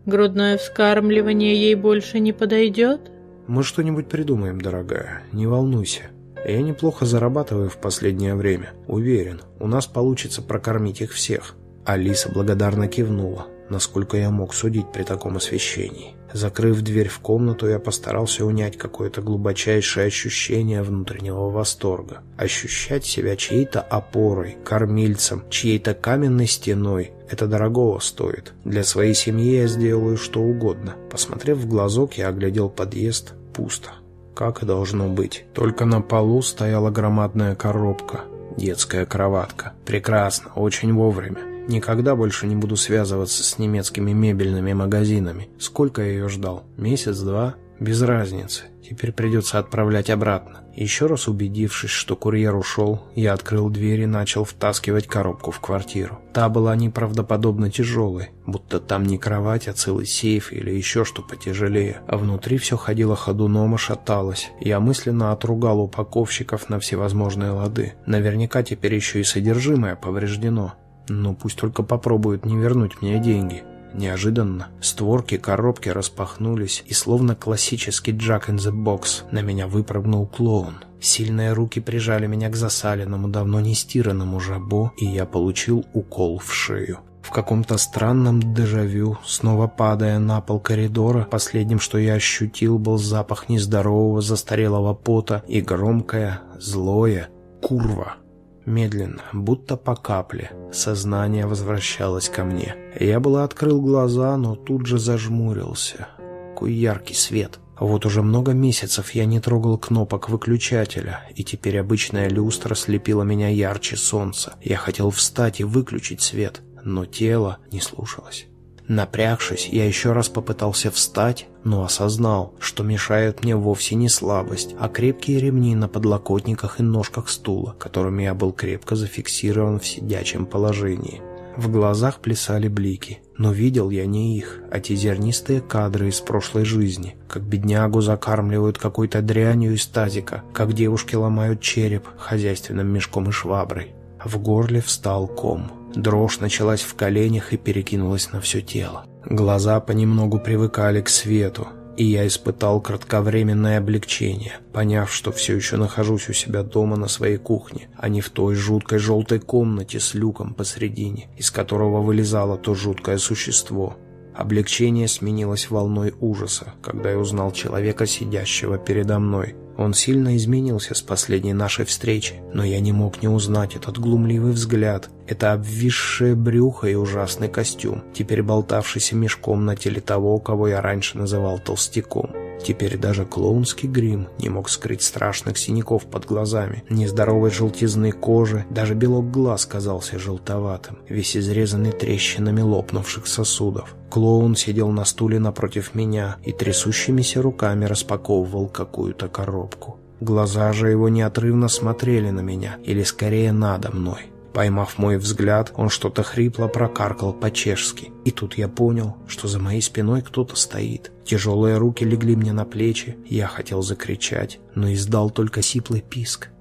Грудное вскармливание ей больше не подойдет. Мы что-нибудь придумаем, дорогая, не волнуйся. Я неплохо зарабатываю в последнее время. Уверен, у нас получится прокормить их всех. Алиса благодарно кивнула, насколько я мог судить при таком освещении. Закрыв дверь в комнату, я постарался унять какое-то глубочайшее ощущение внутреннего восторга. Ощущать себя чьей-то опорой, кормильцем, чьей-то каменной стеной – это дорогого стоит. Для своей семьи я сделаю что угодно. Посмотрев в глазок, я оглядел подъезд. Пусто. Как и должно быть. Только на полу стояла громадная коробка. Детская кроватка. Прекрасно, очень вовремя. Никогда больше не буду связываться с немецкими мебельными магазинами. Сколько я ее ждал? Месяц-два? Без разницы. Теперь придется отправлять обратно. Еще раз убедившись, что курьер ушел, я открыл дверь и начал втаскивать коробку в квартиру. Та была неправдоподобно тяжелой, будто там не кровать, а целый сейф или еще что потяжелее. А внутри все ходило ходуном и шаталось. Я мысленно отругал упаковщиков на всевозможные лады. Наверняка теперь еще и содержимое повреждено. Ну, пусть только попробуют не вернуть мне деньги. Неожиданно створки коробки распахнулись, и словно классический Джак in the Box на меня выпрыгнул клоун. Сильные руки прижали меня к засаленному, давно не стиранному жабо, и я получил укол в шею. В каком-то странном дежавю, снова падая на пол коридора, последним, что я ощутил, был запах нездорового застарелого пота и громкое, злое «Курва!». Медленно, будто по капле, сознание возвращалось ко мне. Я было открыл глаза, но тут же зажмурился. Какой яркий свет! Вот уже много месяцев я не трогал кнопок выключателя, и теперь обычная люстра слепила меня ярче солнца. Я хотел встать и выключить свет, но тело не слушалось. Напрягшись, я еще раз попытался встать, но осознал, что мешает мне вовсе не слабость, а крепкие ремни на подлокотниках и ножках стула, которыми я был крепко зафиксирован в сидячем положении. В глазах плясали блики, но видел я не их, а те зернистые кадры из прошлой жизни, как беднягу закармливают какой-то дрянью из тазика, как девушки ломают череп хозяйственным мешком и шваброй. В горле встал ком. Дрожь началась в коленях и перекинулась на все тело. Глаза понемногу привыкали к свету, и я испытал кратковременное облегчение, поняв, что все еще нахожусь у себя дома на своей кухне, а не в той жуткой желтой комнате с люком посредине, из которого вылезало то жуткое существо. Облегчение сменилось волной ужаса, когда я узнал человека, сидящего передо мной. Он сильно изменился с последней нашей встречи, но я не мог не узнать этот глумливый взгляд, Это обвисшее брюхо и ужасный костюм, теперь болтавшийся мешком на теле того, кого я раньше называл толстяком. Теперь даже клоунский грим не мог скрыть страшных синяков под глазами, нездоровой желтизны кожи, даже белок глаз казался желтоватым, весь изрезанный трещинами лопнувших сосудов. Клоун сидел на стуле напротив меня и трясущимися руками распаковывал какую-то коробку. Глаза же его неотрывно смотрели на меня, или скорее надо мной. Поймав мой взгляд, он что-то хрипло прокаркал по-чешски. И тут я понял, что за моей спиной кто-то стоит. Тяжелые руки легли мне на плечи. Я хотел закричать, но издал только сиплый писк.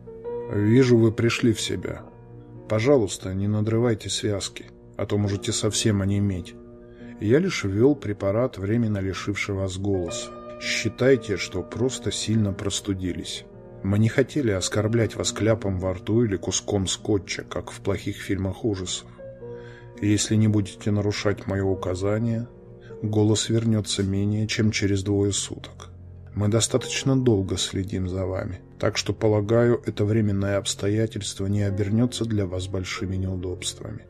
«Вижу, вы пришли в себя. Пожалуйста, не надрывайте связки, а то можете совсем онеметь. Я лишь ввел препарат, временно лишивший вас голоса. Считайте, что просто сильно простудились». Мы не хотели оскорблять вас кляпом во рту или куском скотча, как в плохих фильмах ужасов. Если не будете нарушать мое указание, голос вернется менее чем через двое суток. Мы достаточно долго следим за вами, так что, полагаю, это временное обстоятельство не обернется для вас большими неудобствами.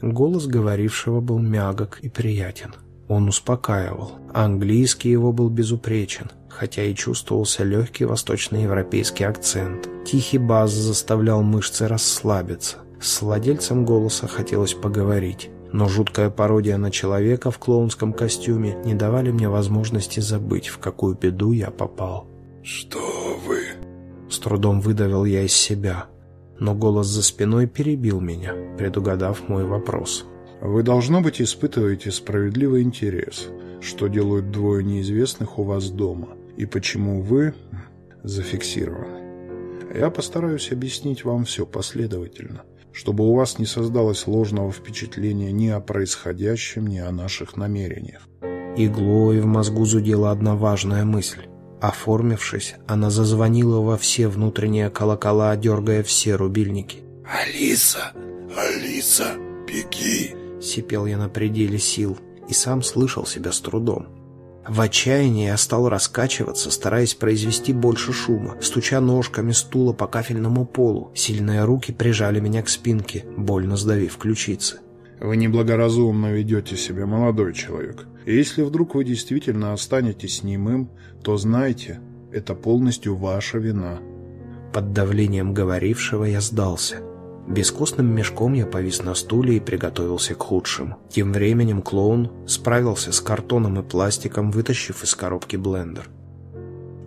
Голос говорившего был мягок и приятен. Он успокаивал. Английский его был безупречен, хотя и чувствовался легкий восточноевропейский акцент. Тихий бас заставлял мышцы расслабиться. С владельцем голоса хотелось поговорить, но жуткая пародия на человека в клоунском костюме не давали мне возможности забыть, в какую беду я попал. «Что вы?» С трудом выдавил я из себя, но голос за спиной перебил меня, предугадав мой вопрос. Вы, должно быть, испытываете справедливый интерес, что делают двое неизвестных у вас дома, и почему вы зафиксированы. Я постараюсь объяснить вам все последовательно, чтобы у вас не создалось ложного впечатления ни о происходящем, ни о наших намерениях. Иглой в мозгу зудела одна важная мысль. Оформившись, она зазвонила во все внутренние колокола, дергая все рубильники. «Алиса! Алиса! Беги!» Сипел я на пределе сил и сам слышал себя с трудом. В отчаянии я стал раскачиваться, стараясь произвести больше шума, стуча ножками стула по кафельному полу. Сильные руки прижали меня к спинке, больно сдавив ключицы. Вы неблагоразумно ведете себя, молодой человек. И если вдруг вы действительно останетесь немым, то знайте, это полностью ваша вина. Под давлением говорившего я сдался. Бескостным мешком я повис на стуле и приготовился к худшему. Тем временем клоун справился с картоном и пластиком, вытащив из коробки блендер.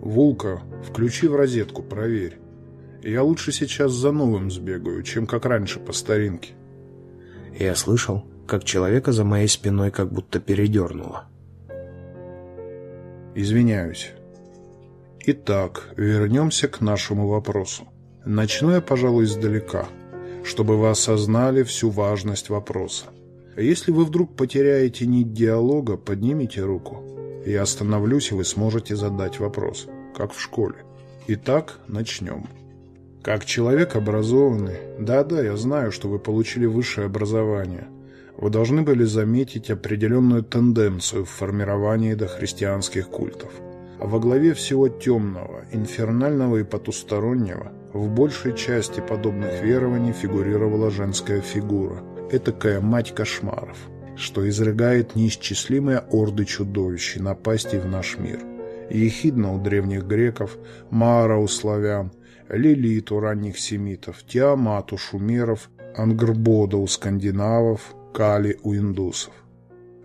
«Вулка, включи в розетку, проверь. Я лучше сейчас за новым сбегаю, чем как раньше по старинке». Я слышал, как человека за моей спиной как будто передернуло. «Извиняюсь. Итак, вернемся к нашему вопросу. Начну я, пожалуй, издалека» чтобы вы осознали всю важность вопроса. Если вы вдруг потеряете нить диалога, поднимите руку. Я остановлюсь, и вы сможете задать вопрос, как в школе. Итак, начнем. Как человек образованный, да-да, я знаю, что вы получили высшее образование. Вы должны были заметить определенную тенденцию в формировании дохристианских культов. Во главе всего темного, инфернального и потустороннего в большей части подобных верований фигурировала женская фигура, этакая мать кошмаров, что изрыгает неисчислимые орды чудовищ и напастей в наш мир. Ехидна у древних греков, Мара у славян, Лилит у ранних семитов, Тиамат у шумеров, Ангрбода у скандинавов, Кали у индусов.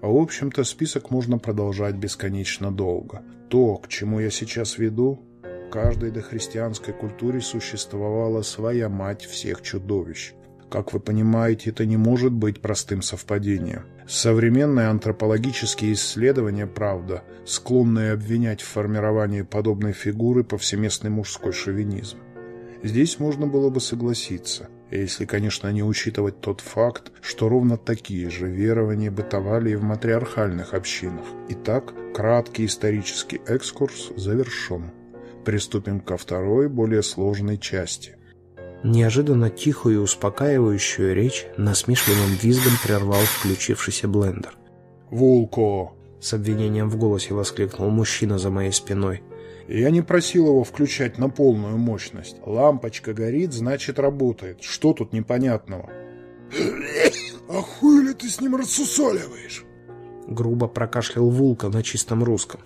А в общем-то список можно продолжать бесконечно долго. То, к чему я сейчас веду, каждой дохристианской культуре существовала своя мать всех чудовищ. Как вы понимаете, это не может быть простым совпадением. Современные антропологические исследования, правда, склонны обвинять в формировании подобной фигуры повсеместный мужской шовинизм. Здесь можно было бы согласиться, если, конечно, не учитывать тот факт, что ровно такие же верования бытовали и в матриархальных общинах. Итак, краткий исторический экскурс завершен. Приступим ко второй, более сложной части. Неожиданно тихую и успокаивающую речь насмешливым визгом прервал включившийся блендер. «Вулко!» — с обвинением в голосе воскликнул мужчина за моей спиной. «Я не просил его включать на полную мощность. Лампочка горит, значит работает. Что тут непонятного?» А хули ты с ним рассусоливаешь? Грубо прокашлял Вулка на чистом русском.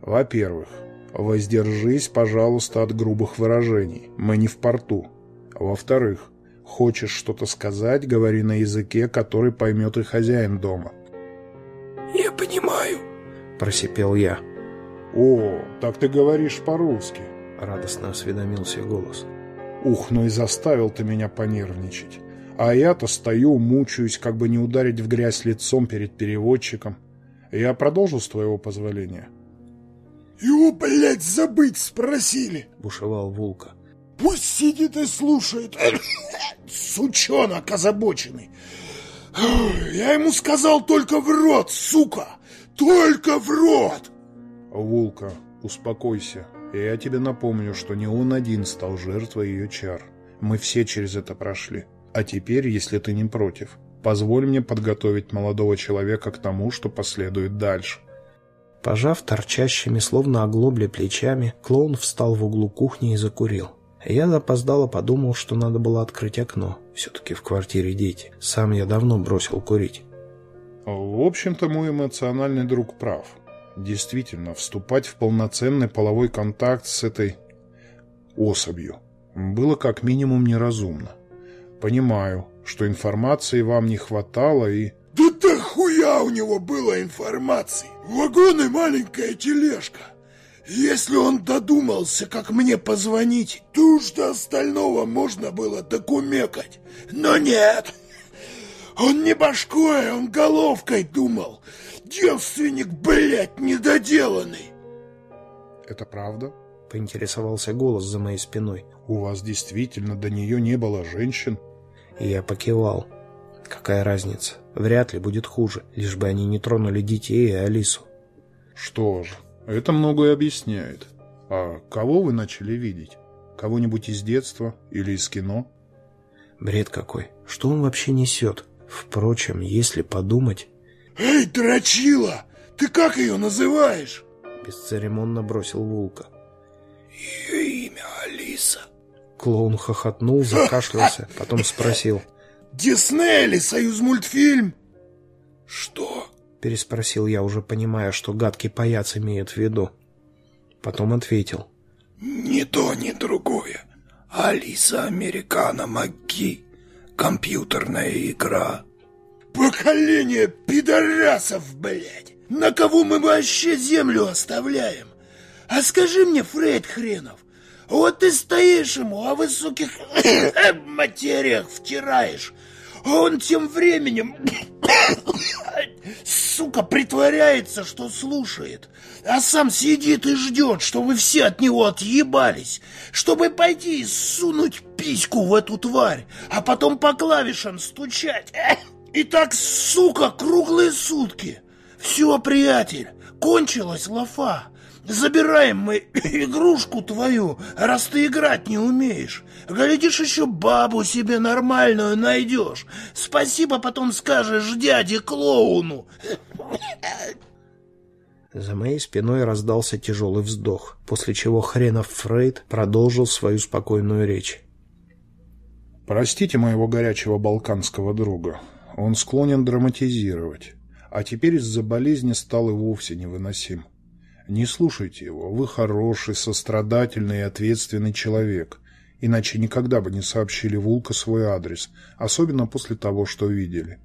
Во-первых, воздержись, пожалуйста, от грубых выражений. Мы не в порту. Во-вторых, хочешь что-то сказать, говори на языке, который поймет и хозяин дома. Я понимаю. Просипел я. О, так ты говоришь по-русски. Радостно осведомился голос. Ух, ну и заставил ты меня понервничать. А я-то стою, мучаюсь, как бы не ударить в грязь лицом перед переводчиком. Я продолжу с твоего позволения. Его, блядь, забыть спросили. Бушевал Вулка. Пусть сидит и слушает. Сучонок озабоченный. Я ему сказал только в рот, сука. Только в рот. Вулка, успокойся. Я тебе напомню, что не он один стал жертвой ее чар. Мы все через это прошли. А теперь, если ты не против, позволь мне подготовить молодого человека к тому, что последует дальше. Пожав торчащими, словно оглобли плечами, клоун встал в углу кухни и закурил. Я запоздало подумал, что надо было открыть окно. Все-таки в квартире дети. Сам я давно бросил курить. В общем-то, мой эмоциональный друг прав. Действительно, вступать в полноценный половой контакт с этой особью было как минимум неразумно. Понимаю, что информации вам не хватало и... Дохуя у него было информации! Вагон и маленькая тележка! Если он додумался, как мне позвонить, то уж до остального можно было докумекать. Но нет! Он не башкой, он головкой думал. Девственник, блядь, недоделанный. Это правда? Поинтересовался голос за моей спиной. У вас действительно до нее не было женщин? Я покивал. Какая разница? Вряд ли будет хуже, лишь бы они не тронули детей и Алису. Что ж, это многое объясняет. А кого вы начали видеть? Кого-нибудь из детства или из кино? Бред какой. Что он вообще несет? Впрочем, если подумать... «Эй, дрочила! Ты как ее называешь?» Бесцеремонно бросил Вулка. «Ее имя Алиса». Клоун хохотнул, закашлялся, потом спросил. «Дисней или Союз мультфильм?» «Что?» Переспросил я, уже понимая, что гадкий паяц имеет в виду. Потом ответил. «Ни то, ни другое. Алиса Американо МакГи. Компьютерная игра». «Поколение пидорасов, блядь! На кого мы вообще землю оставляем? А скажи мне, Фрейд хренов, вот ты стоишь ему о высоких материях втираешь, а он тем временем, сука, притворяется, что слушает, а сам сидит и ждет, чтобы все от него отъебались, чтобы пойти и сунуть письку в эту тварь, а потом по клавишам стучать. И так, сука, круглые сутки. Все, приятель, кончилась лафа. Забираем мы игрушку твою, раз ты играть не умеешь. Глядишь, еще бабу себе нормальную найдешь. Спасибо потом скажешь дяде-клоуну. За моей спиной раздался тяжелый вздох, после чего хренов Фрейд продолжил свою спокойную речь. «Простите моего горячего балканского друга. Он склонен драматизировать, а теперь из-за болезни стал и вовсе невыносим. Не слушайте его, вы хороший, сострадательный и ответственный человек, иначе никогда бы не сообщили Вулка свой адрес, особенно после того, что видели.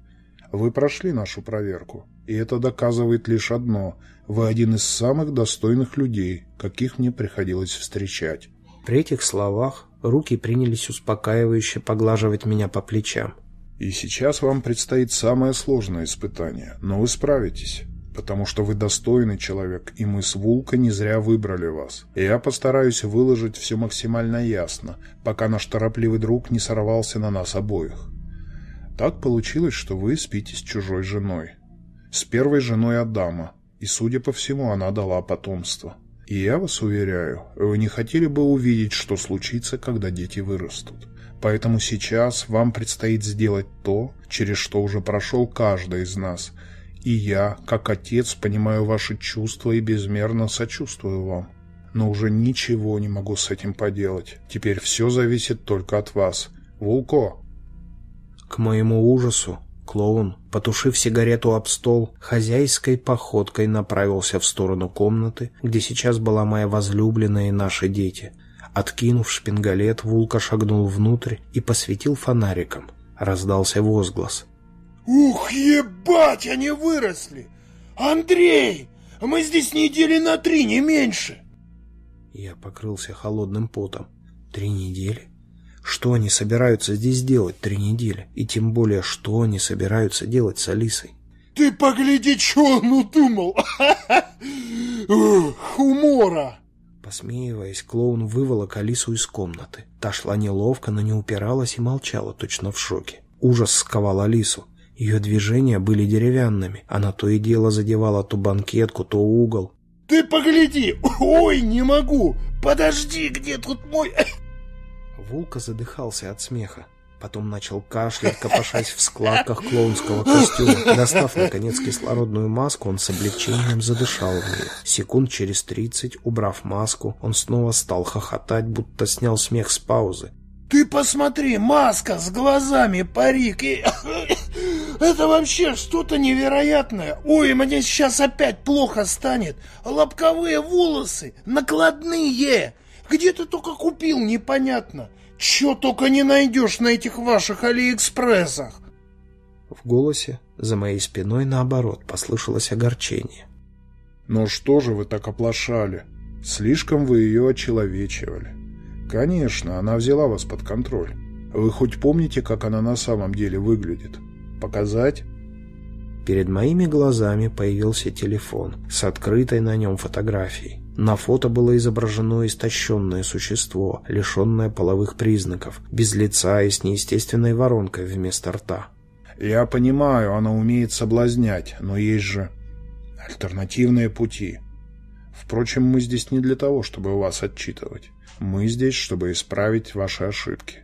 Вы прошли нашу проверку, и это доказывает лишь одно – вы один из самых достойных людей, каких мне приходилось встречать. При этих словах руки принялись успокаивающе поглаживать меня по плечам. И сейчас вам предстоит самое сложное испытание, но вы справитесь, потому что вы достойный человек, и мы с Вулка не зря выбрали вас. Я постараюсь выложить все максимально ясно, пока наш торопливый друг не сорвался на нас обоих. Так получилось, что вы спите с чужой женой. С первой женой Адама, и, судя по всему, она дала потомство. И я вас уверяю, вы не хотели бы увидеть, что случится, когда дети вырастут. Поэтому сейчас вам предстоит сделать то, через что уже прошел каждый из нас. И я, как отец, понимаю ваши чувства и безмерно сочувствую вам. Но уже ничего не могу с этим поделать. Теперь все зависит только от вас. Вулко!» К моему ужасу, клоун, потушив сигарету об стол, хозяйской походкой направился в сторону комнаты, где сейчас была моя возлюбленная и наши дети. Откинув шпингалет, Вулка шагнул внутрь и посветил фонариком. Раздался возглас. Ух, ебать, они выросли! Андрей, мы здесь недели на три, не меньше. Я покрылся холодным потом. Три недели? Что они собираются здесь делать три недели? И тем более, что они собираются делать с Алисой? Ты погляди, что он удумал! Умора! Посмеиваясь, клоун выволок Алису из комнаты. Та шла неловко, но не упиралась и молчала, точно в шоке. Ужас сковал Алису. Ее движения были деревянными. Она то и дело задевала то банкетку, то угол. «Ты погляди! Ой, не могу! Подожди, где тут мой...» Вулка задыхался от смеха. Потом начал кашлять, копошась в складках клоунского костюма. Достав, наконец, кислородную маску, он с облегчением задышал в нее. Секунд через тридцать, убрав маску, он снова стал хохотать, будто снял смех с паузы. Ты посмотри, маска с глазами, парик и... Это вообще что-то невероятное. Ой, мне сейчас опять плохо станет. Лобковые волосы, накладные. Где ты только купил, непонятно. Чё только не найдешь на этих ваших Алиэкспрессах. В голосе за моей спиной, наоборот, послышалось огорчение. «Но что же вы так оплошали? Слишком вы ее очеловечивали. Конечно, она взяла вас под контроль. Вы хоть помните, как она на самом деле выглядит? Показать? Перед моими глазами появился телефон с открытой на нем фотографией. На фото было изображено истощенное существо, лишенное половых признаков, без лица и с неестественной воронкой вместо рта. Я понимаю, она умеет соблазнять, но есть же альтернативные пути. Впрочем, мы здесь не для того, чтобы вас отчитывать. Мы здесь, чтобы исправить ваши ошибки.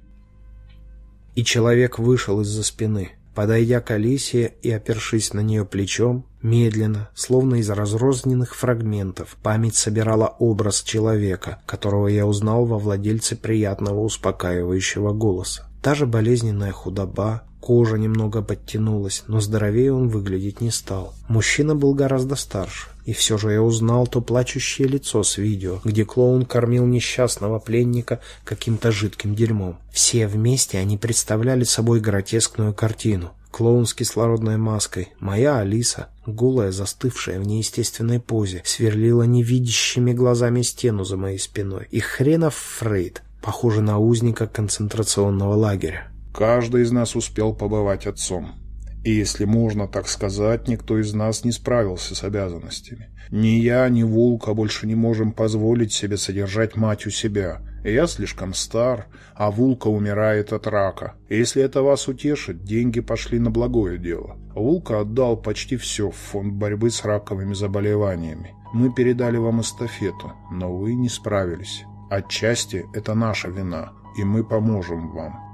И человек вышел из-за спины. Подойдя к Алисе и опершись на нее плечом, медленно, словно из разрозненных фрагментов, память собирала образ человека, которого я узнал во владельце приятного успокаивающего голоса. Та же болезненная худоба, кожа немного подтянулась, но здоровее он выглядеть не стал. Мужчина был гораздо старше. И все же я узнал то плачущее лицо с видео, где клоун кормил несчастного пленника каким-то жидким дерьмом. Все вместе они представляли собой гротескную картину. Клоун с кислородной маской, моя Алиса, голая, застывшая в неестественной позе, сверлила невидящими глазами стену за моей спиной. И хренов Фрейд, похожий на узника концентрационного лагеря. Каждый из нас успел побывать отцом. И если можно так сказать, никто из нас не справился с обязанностями. Ни я, ни Вулка больше не можем позволить себе содержать мать у себя. Я слишком стар, а Вулка умирает от рака. Если это вас утешит, деньги пошли на благое дело. Вулка отдал почти все в фонд борьбы с раковыми заболеваниями. Мы передали вам эстафету, но вы не справились. Отчасти это наша вина, и мы поможем вам.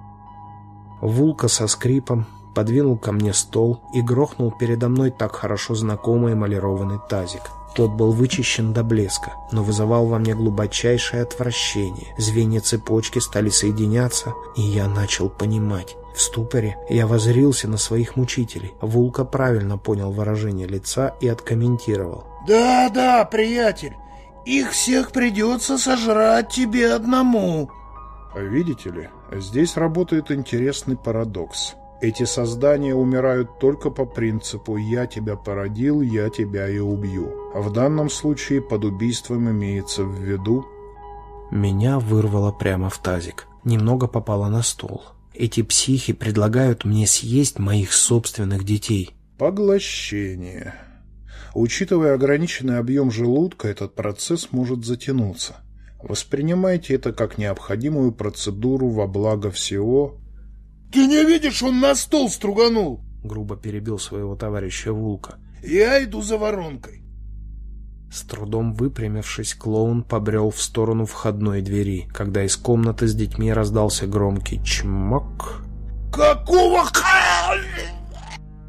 Вулка со скрипом подвинул ко мне стол и грохнул передо мной так хорошо знакомый эмалированный тазик. Тот был вычищен до блеска, но вызывал во мне глубочайшее отвращение. Звенья цепочки стали соединяться, и я начал понимать. В ступоре я возрился на своих мучителей. Вулка правильно понял выражение лица и откомментировал. «Да-да, приятель, их всех придется сожрать тебе одному». Видите ли, здесь работает интересный парадокс. Эти создания умирают только по принципу «я тебя породил, я тебя и убью». В данном случае под убийством имеется в виду... Меня вырвало прямо в тазик. Немного попало на стол. Эти психи предлагают мне съесть моих собственных детей. Поглощение. Учитывая ограниченный объем желудка, этот процесс может затянуться. Воспринимайте это как необходимую процедуру во благо всего, «Ты не видишь, он на стол струганул!» Грубо перебил своего товарища Вулка. «Я иду за воронкой!» С трудом выпрямившись, клоун побрел в сторону входной двери, когда из комнаты с детьми раздался громкий чмок. «Какого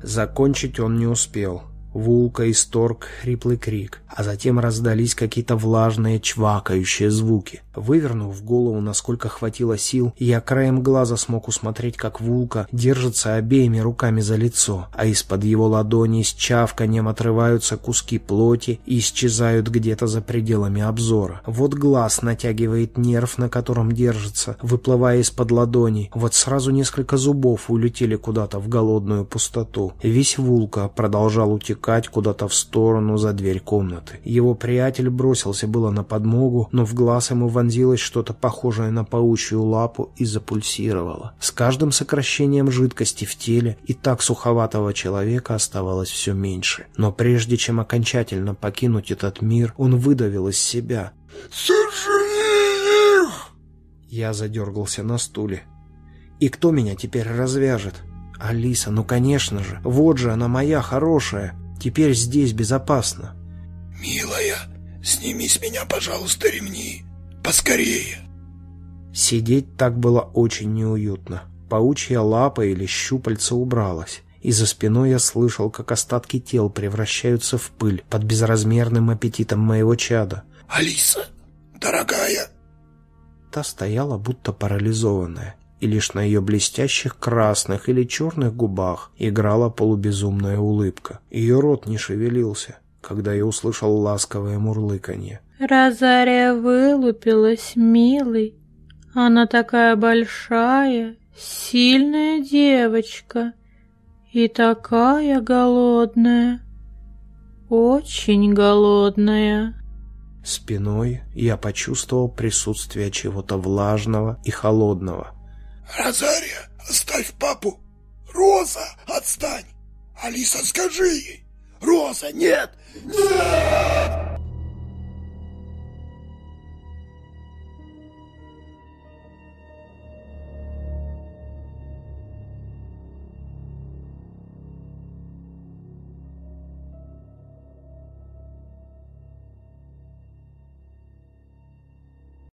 Закончить он не успел. Вулка исторг хриплый крик, а затем раздались какие-то влажные чвакающие звуки. Вывернув голову, насколько хватило сил, я краем глаза смог усмотреть, как Вулка держится обеими руками за лицо, а из-под его ладони с чавканием отрываются куски плоти и исчезают где-то за пределами обзора. Вот глаз натягивает нерв, на котором держится, выплывая из-под ладони. Вот сразу несколько зубов улетели куда-то в голодную пустоту. Весь Вулка продолжал утекать куда-то в сторону за дверь комнаты. Его приятель бросился было на подмогу, но в глаз ему вонзилось что-то похожее на паучью лапу и запульсировало. С каждым сокращением жидкости в теле и так суховатого человека оставалось все меньше. Но прежде чем окончательно покинуть этот мир, он выдавил из себя. «Сожги их!» Я задергался на стуле. «И кто меня теперь развяжет?» «Алиса, ну конечно же, вот же она моя хорошая. Теперь здесь безопасно. «Милая, сними с меня, пожалуйста, ремни. Поскорее!» Сидеть так было очень неуютно. Паучья лапа или щупальца убралась, и за спиной я слышал, как остатки тел превращаются в пыль под безразмерным аппетитом моего чада. «Алиса, дорогая!» Та стояла, будто парализованная, и лишь на ее блестящих красных или черных губах играла полубезумная улыбка. Ее рот не шевелился, когда я услышал ласковое мурлыканье. Розария вылупилась, милый. Она такая большая, сильная девочка и такая голодная, очень голодная. Спиной я почувствовал присутствие чего-то влажного и холодного. Розария, оставь папу. Роза, отстань. Алиса, скажи ей. Роза, нет. Нет!